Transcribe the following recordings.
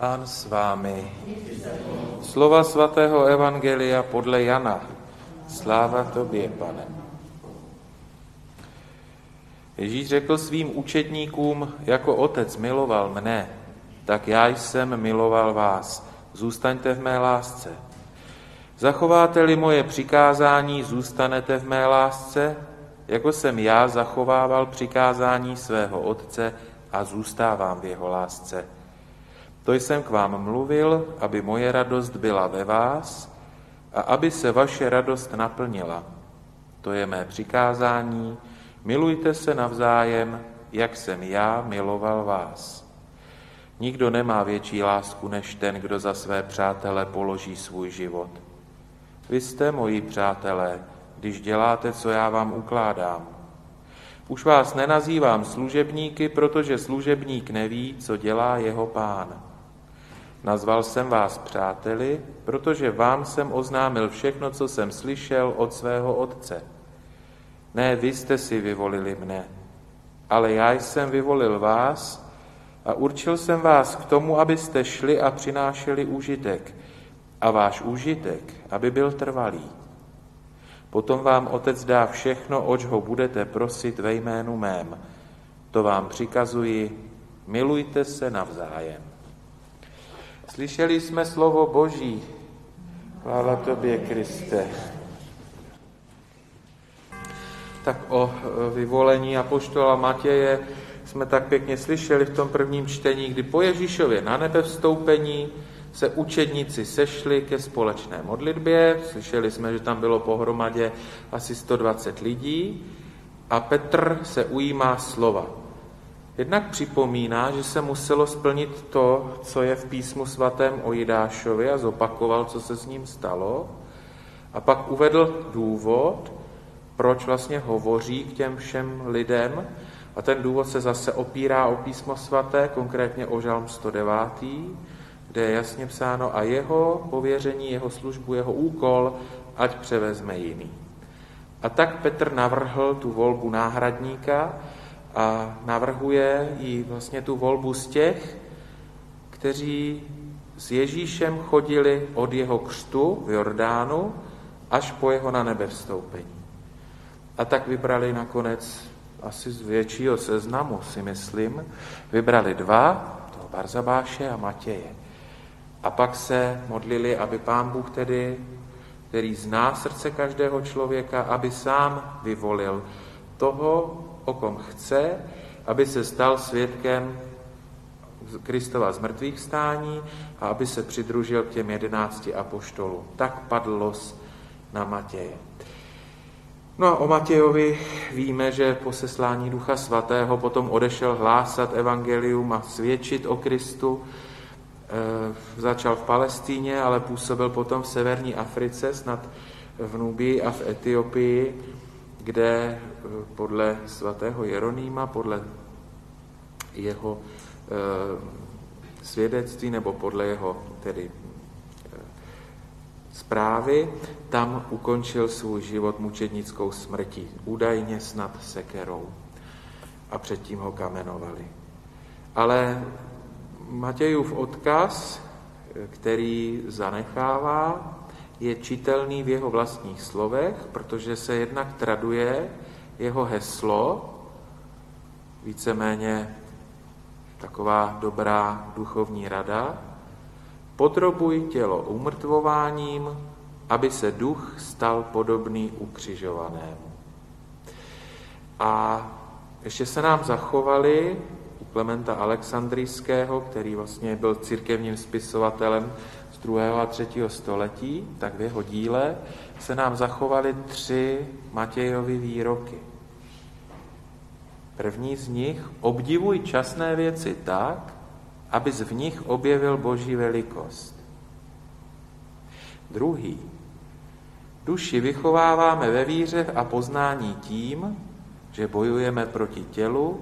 Pán s vámi. Slova svatého Evangelia podle Jana. Sláva tobě, pane. Ježíš řekl svým učedníkům, jako otec miloval mne, tak já jsem miloval vás. Zůstaňte v mé lásce. Zachováte-li moje přikázání, zůstanete v mé lásce, jako jsem já zachovával přikázání svého otce a zůstávám v jeho lásce. To jsem k vám mluvil, aby moje radost byla ve vás a aby se vaše radost naplnila. To je mé přikázání. Milujte se navzájem, jak jsem já miloval vás. Nikdo nemá větší lásku než ten, kdo za své přátele položí svůj život. Vy jste moji přátelé, když děláte, co já vám ukládám. Už vás nenazývám služebníky, protože služebník neví, co dělá jeho pán. Nazval jsem vás přáteli, protože vám jsem oznámil všechno, co jsem slyšel od svého otce. Ne, vy jste si vyvolili mne, ale já jsem vyvolil vás a určil jsem vás k tomu, abyste šli a přinášeli užitek, a váš užitek, aby byl trvalý. Potom vám otec dá všechno, oč ho budete prosit ve jménu mém. To vám přikazuji, milujte se navzájem. Slyšeli jsme slovo Boží. Chvála tobě, Kriste. Tak o vyvolení apoštola Matěje jsme tak pěkně slyšeli v tom prvním čtení, kdy po Ježíšově na nebe vstoupení se učedníci sešli ke společné modlitbě. Slyšeli jsme, že tam bylo pohromadě asi 120 lidí a Petr se ujímá slova. Jednak připomíná, že se muselo splnit to, co je v písmu svatém o Jidášovi a zopakoval, co se s ním stalo. A pak uvedl důvod, proč vlastně hovoří k těm všem lidem. A ten důvod se zase opírá o písmo svaté, konkrétně o žalm 109, kde je jasně psáno a jeho pověření, jeho službu, jeho úkol, ať převezme jiný. A tak Petr navrhl tu volbu náhradníka, a navrhuje jí vlastně tu volbu z těch, kteří s Ježíšem chodili od jeho křtu v Jordánu až po jeho na nebe vstoupení. A tak vybrali nakonec asi z většího seznamu, si myslím, vybrali dva, toho Barzabáše a Matěje. A pak se modlili, aby pán Bůh tedy, který zná srdce každého člověka, aby sám vyvolil toho, o kom chce, aby se stal svědkem Kristova zmrtvých stání a aby se přidružil k těm jedenácti apoštolům. Tak padl los na Matěje. No a o Matějovi víme, že po seslání Ducha Svatého potom odešel hlásat evangelium a svědčit o Kristu. E, začal v Palestíně, ale působil potom v severní Africe, snad v Nubii a v Etiopii kde eh, podle svatého Jeronýma, podle jeho e, svědectví nebo podle jeho tedy e, zprávy, tam ukončil svůj život mučednickou smrtí, údajně snad sekerou a předtím ho kamenovali. Ale Matějův odkaz, který zanechává, je čitelný v jeho vlastních slovech, protože se jednak traduje jeho heslo, víceméně taková dobrá duchovní rada, podrobuj tělo umrtvováním, aby se duch stal podobný ukřižovanému. A ještě se nám zachovali u Klementa Alexandrijského, který vlastně byl církevním spisovatelem 2. a 3. století, tak v jeho díle se nám zachovaly tři Matějovy výroky. První z nich, obdivuj časné věci tak, abys v nich objevil Boží velikost. Druhý, duši vychováváme ve víře a poznání tím, že bojujeme proti tělu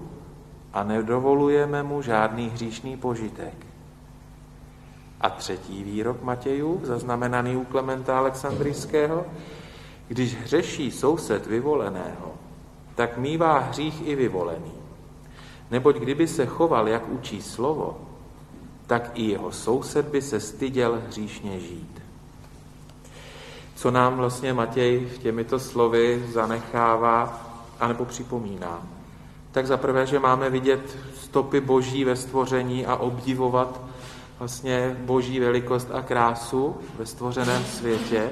a nedovolujeme mu žádný hříšný požitek. A třetí výrok Matějů, zaznamenaný u Klementa Alexandrijského, když hřeší soused vyvoleného, tak mývá hřích i vyvolený. Neboť kdyby se choval, jak učí slovo, tak i jeho soused by se styděl hříšně žít. Co nám vlastně Matěj těmito slovy zanechává anebo připomíná? Tak za prvé, že máme vidět stopy boží ve stvoření a obdivovat vlastně boží velikost a krásu ve stvořeném světě.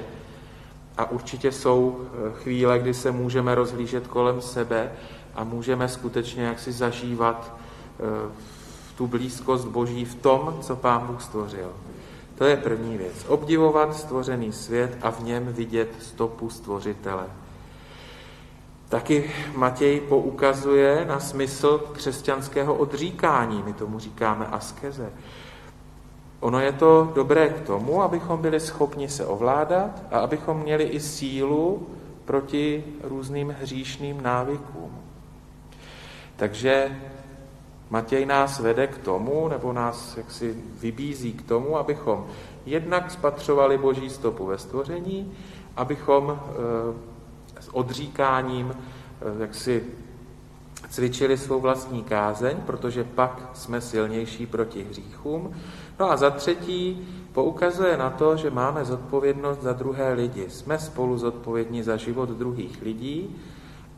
A určitě jsou eh, chvíle, kdy se můžeme rozhlížet kolem sebe a můžeme skutečně jaksi zažívat eh, tu blízkost Boží v tom, co Pán Bůh stvořil. To je první věc. Obdivovat stvořený svět a v něm vidět stopu stvořitele. Taky Matěj poukazuje na smysl křesťanského odříkání, my tomu říkáme askeze. Ono je to dobré k tomu, abychom byli schopni se ovládat a abychom měli i sílu proti různým hříšným návykům. Takže Matěj nás vede k tomu, nebo nás jaksi vybízí k tomu, abychom jednak spatřovali boží stopu ve stvoření, abychom e, s odříkáním e, jaksi cvičili svou vlastní kázeň, protože pak jsme silnější proti hříchům. No a za třetí poukazuje na to, že máme zodpovědnost za druhé lidi. Jsme spolu zodpovědní za život druhých lidí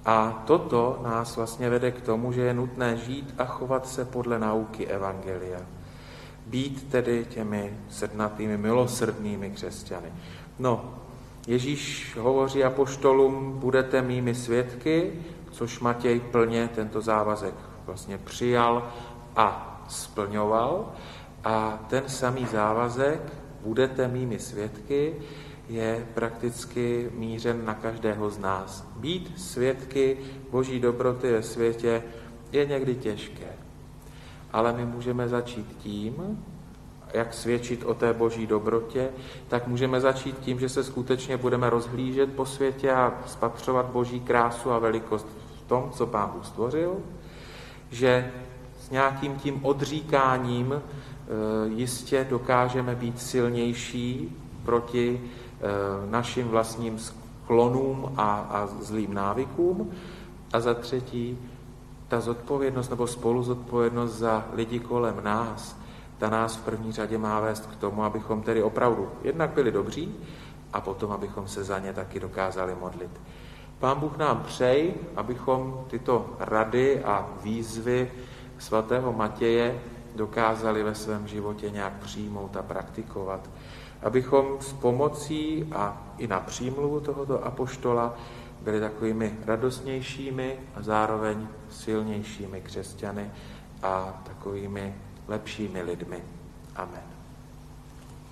a toto nás vlastně vede k tomu, že je nutné žít a chovat se podle nauky Evangelia. Být tedy těmi sednatými, milosrdnými křesťany. No, Ježíš hovoří apoštolům, budete mými svědky, což Matěj plně tento závazek vlastně přijal a splňoval. A ten samý závazek, budete mými svědky, je prakticky mířen na každého z nás. Být svědky Boží dobroty ve světě je někdy těžké, ale my můžeme začít tím, jak svědčit o té boží dobrotě, tak můžeme začít tím, že se skutečně budeme rozhlížet po světě a spatřovat boží krásu a velikost tom, co Pán Bůh stvořil, že s nějakým tím odříkáním e, jistě dokážeme být silnější proti e, našim vlastním sklonům a, a zlým návykům. A za třetí, ta zodpovědnost nebo spoluzodpovědnost za lidi kolem nás, ta nás v první řadě má vést k tomu, abychom tedy opravdu jednak byli dobří a potom, abychom se za ně taky dokázali modlit. Pán Bůh nám přej, abychom tyto rady a výzvy svatého Matěje dokázali ve svém životě nějak přijmout a praktikovat. Abychom s pomocí a i na přímluvu tohoto apoštola byli takovými radostnějšími a zároveň silnějšími křesťany a takovými lepšími lidmi. Amen.